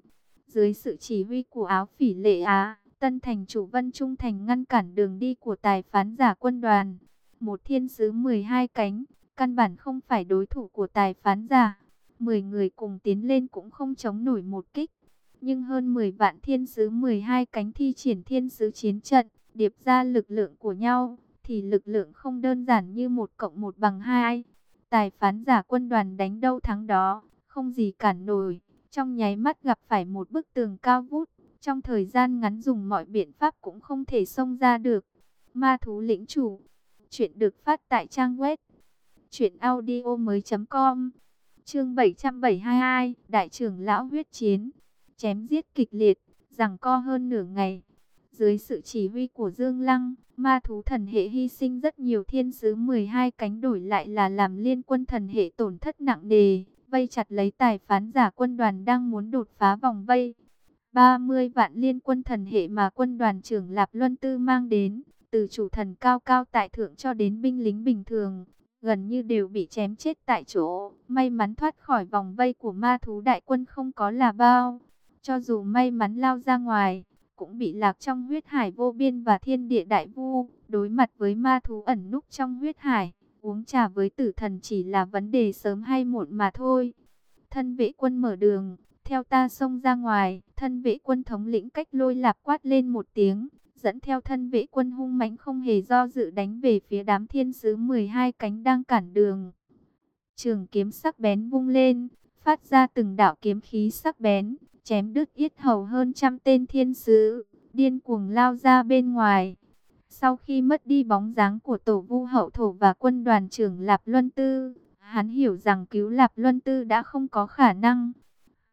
Dưới sự chỉ huy của áo phỉ lệ Á, Tân Thành chủ Vân Trung Thành ngăn cản đường đi của tài phán giả quân đoàn. Một thiên sứ 12 cánh, căn bản không phải đối thủ của tài phán giả. 10 người cùng tiến lên cũng không chống nổi một kích. Nhưng hơn 10 vạn thiên sứ 12 cánh thi triển thiên sứ chiến trận, điệp ra lực lượng của nhau, thì lực lượng không đơn giản như một cộng một bằng hai. Tài phán giả quân đoàn đánh đâu thắng đó, không gì cản nổi. Trong nháy mắt gặp phải một bức tường cao vút, trong thời gian ngắn dùng mọi biện pháp cũng không thể xông ra được. Ma thú lĩnh chủ, chuyện được phát tại trang web truyệnaudiomoi.com. Chương 772, Đại trưởng lão huyết chiến, chém giết kịch liệt, rằng co hơn nửa ngày. Dưới sự chỉ huy của Dương Lăng, ma thú thần hệ hy sinh rất nhiều thiên sứ 12 cánh đổi lại là làm liên quân thần hệ tổn thất nặng nề, vây chặt lấy tài phán giả quân đoàn đang muốn đột phá vòng vây. 30 vạn liên quân thần hệ mà quân đoàn trưởng Lạp Luân Tư mang đến, từ chủ thần cao cao tại thượng cho đến binh lính bình thường, gần như đều bị chém chết tại chỗ. May mắn thoát khỏi vòng vây của ma thú đại quân không có là bao. Cho dù may mắn lao ra ngoài, cũng bị lạc trong huyết hải vô biên và thiên địa đại vu. Đối mặt với ma thú ẩn núp trong huyết hải, uống trà với tử thần chỉ là vấn đề sớm hay muộn mà thôi. Thân vệ quân mở đường, theo ta xông ra ngoài, thân vệ quân thống lĩnh cách lôi lạp quát lên một tiếng, dẫn theo thân vệ quân hung mãnh không hề do dự đánh về phía đám thiên sứ 12 cánh đang cản đường. Trường kiếm sắc bén vung lên, phát ra từng đạo kiếm khí sắc bén, chém đứt yết hầu hơn trăm tên thiên sứ, điên cuồng lao ra bên ngoài. Sau khi mất đi bóng dáng của tổ vu hậu thổ và quân đoàn trưởng Lạp Luân Tư, hắn hiểu rằng cứu Lạp Luân Tư đã không có khả năng.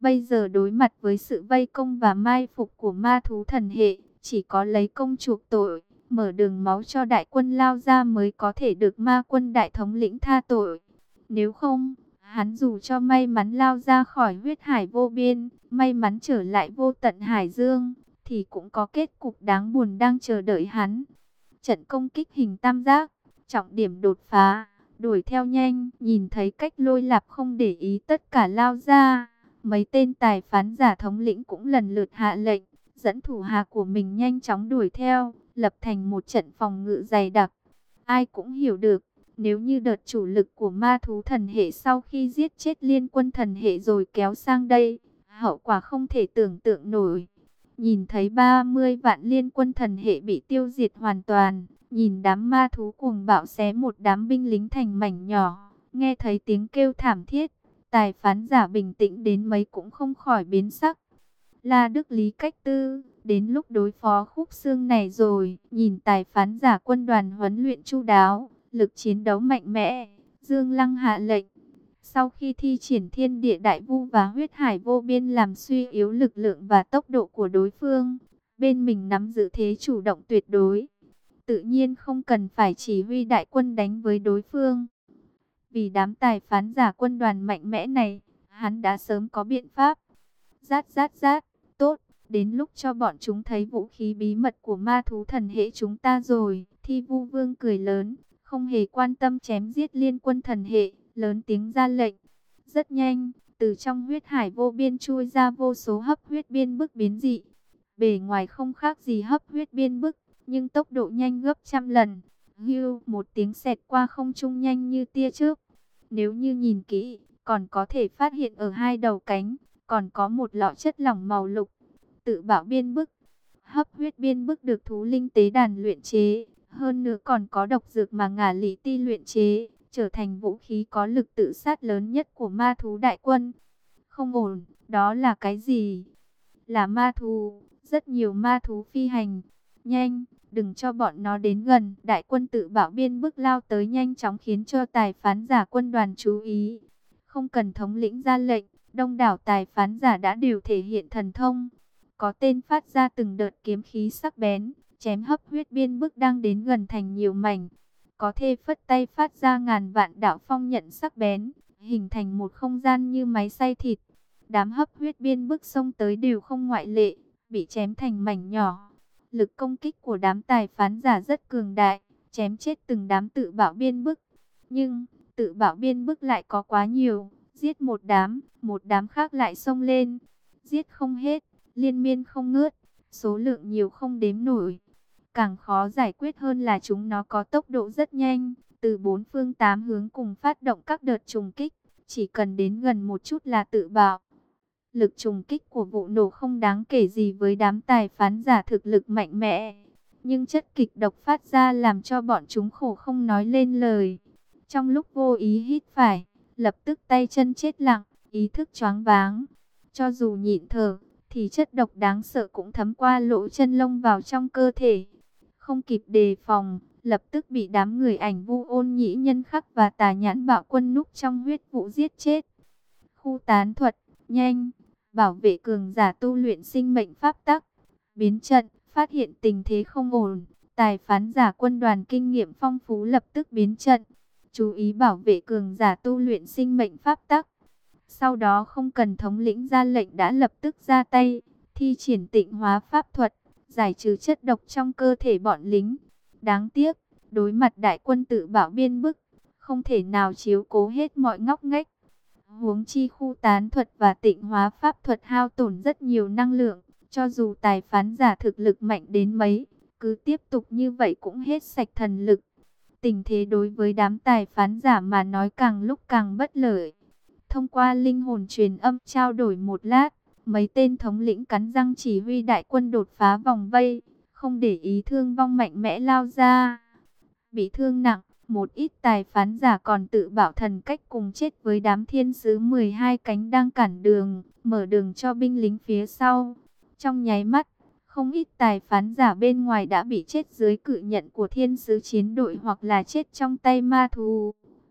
Bây giờ đối mặt với sự vây công và mai phục của ma thú thần hệ, chỉ có lấy công chuộc tội, mở đường máu cho đại quân lao ra mới có thể được ma quân đại thống lĩnh tha tội. Nếu không, hắn dù cho may mắn lao ra khỏi huyết hải vô biên, may mắn trở lại vô tận hải dương, thì cũng có kết cục đáng buồn đang chờ đợi hắn. Trận công kích hình tam giác, trọng điểm đột phá, đuổi theo nhanh, nhìn thấy cách lôi lạp không để ý tất cả lao ra. Mấy tên tài phán giả thống lĩnh cũng lần lượt hạ lệnh, dẫn thủ hạ của mình nhanh chóng đuổi theo, lập thành một trận phòng ngự dày đặc. Ai cũng hiểu được, nếu như đợt chủ lực của ma thú thần hệ sau khi giết chết liên quân thần hệ rồi kéo sang đây, hậu quả không thể tưởng tượng nổi. Nhìn thấy 30 vạn liên quân thần hệ bị tiêu diệt hoàn toàn, nhìn đám ma thú cuồng bạo xé một đám binh lính thành mảnh nhỏ, nghe thấy tiếng kêu thảm thiết, tài phán giả bình tĩnh đến mấy cũng không khỏi biến sắc. La Đức Lý cách tư, đến lúc đối phó khúc xương này rồi, nhìn tài phán giả quân đoàn huấn luyện chu đáo, lực chiến đấu mạnh mẽ, Dương Lăng hạ lệnh. Sau khi thi triển thiên địa đại vu và huyết hải vô biên làm suy yếu lực lượng và tốc độ của đối phương, bên mình nắm giữ thế chủ động tuyệt đối. Tự nhiên không cần phải chỉ huy đại quân đánh với đối phương. Vì đám tài phán giả quân đoàn mạnh mẽ này, hắn đã sớm có biện pháp. Rát rát rát, tốt, đến lúc cho bọn chúng thấy vũ khí bí mật của ma thú thần hệ chúng ta rồi. Thi vu vương cười lớn, không hề quan tâm chém giết liên quân thần hệ, lớn tiếng ra lệnh. Rất nhanh, từ trong huyết hải vô biên chui ra vô số hấp huyết biên bức biến dị. Bề ngoài không khác gì hấp huyết biên bức, nhưng tốc độ nhanh gấp trăm lần. Hưu, một tiếng xẹt qua không trung nhanh như tia chớp. Nếu như nhìn kỹ, còn có thể phát hiện ở hai đầu cánh, còn có một lọ chất lỏng màu lục. Tự bảo biên bức, hấp huyết biên bức được thú linh tế đàn luyện chế, hơn nữa còn có độc dược mà ngả lý ti luyện chế, trở thành vũ khí có lực tự sát lớn nhất của ma thú đại quân. Không ổn, đó là cái gì? Là ma thú, rất nhiều ma thú phi hành. Nhanh, đừng cho bọn nó đến gần. Đại quân tự bảo biên bức lao tới nhanh chóng khiến cho tài phán giả quân đoàn chú ý. Không cần thống lĩnh ra lệnh, đông đảo tài phán giả đã đều thể hiện thần thông. Có tên phát ra từng đợt kiếm khí sắc bén, chém hấp huyết biên bức đang đến gần thành nhiều mảnh. Có thể phất tay phát ra ngàn vạn đạo phong nhận sắc bén, hình thành một không gian như máy xay thịt. Đám hấp huyết biên bức sông tới đều không ngoại lệ, bị chém thành mảnh nhỏ. Lực công kích của đám tài phán giả rất cường đại, chém chết từng đám tự bảo biên bức. Nhưng, tự bảo biên bức lại có quá nhiều, giết một đám, một đám khác lại xông lên. Giết không hết, liên miên không ngớt, số lượng nhiều không đếm nổi. Càng khó giải quyết hơn là chúng nó có tốc độ rất nhanh, từ bốn phương tám hướng cùng phát động các đợt trùng kích, chỉ cần đến gần một chút là tự bạo. Lực trùng kích của vụ nổ không đáng kể gì với đám tài phán giả thực lực mạnh mẽ, nhưng chất kịch độc phát ra làm cho bọn chúng khổ không nói lên lời. Trong lúc vô ý hít phải, lập tức tay chân chết lặng, ý thức choáng váng. Cho dù nhịn thở, thì chất độc đáng sợ cũng thấm qua lỗ chân lông vào trong cơ thể. Không kịp đề phòng, lập tức bị đám người ảnh vu ôn nhĩ nhân khắc và tà nhãn bạo quân núp trong huyết vụ giết chết. Khu tán thuật, nhanh, bảo vệ cường giả tu luyện sinh mệnh pháp tắc, biến trận, phát hiện tình thế không ổn. Tài phán giả quân đoàn kinh nghiệm phong phú lập tức biến trận, chú ý bảo vệ cường giả tu luyện sinh mệnh pháp tắc. Sau đó không cần thống lĩnh ra lệnh đã lập tức ra tay, thi triển tịnh hóa pháp thuật, giải trừ chất độc trong cơ thể bọn lính. Đáng tiếc, đối mặt đại quân tự bảo biên bức, không thể nào chiếu cố hết mọi ngóc ngách. Huống chi khu tán thuật và tịnh hóa pháp thuật hao tổn rất nhiều năng lượng, cho dù tài phán giả thực lực mạnh đến mấy, cứ tiếp tục như vậy cũng hết sạch thần lực. Tình thế đối với đám tài phán giả mà nói càng lúc càng bất lợi. Thông qua linh hồn truyền âm trao đổi một lát, mấy tên thống lĩnh cắn răng chỉ huy đại quân đột phá vòng vây, không để ý thương vong mạnh mẽ lao ra. Bị thương nặng, một ít tài phán giả còn tự bảo thần cách cùng chết với đám thiên sứ 12 cánh đang cản đường, mở đường cho binh lính phía sau. Trong nháy mắt, không ít tài phán giả bên ngoài đã bị chết dưới cự nhận của thiên sứ chiến đội hoặc là chết trong tay ma thú.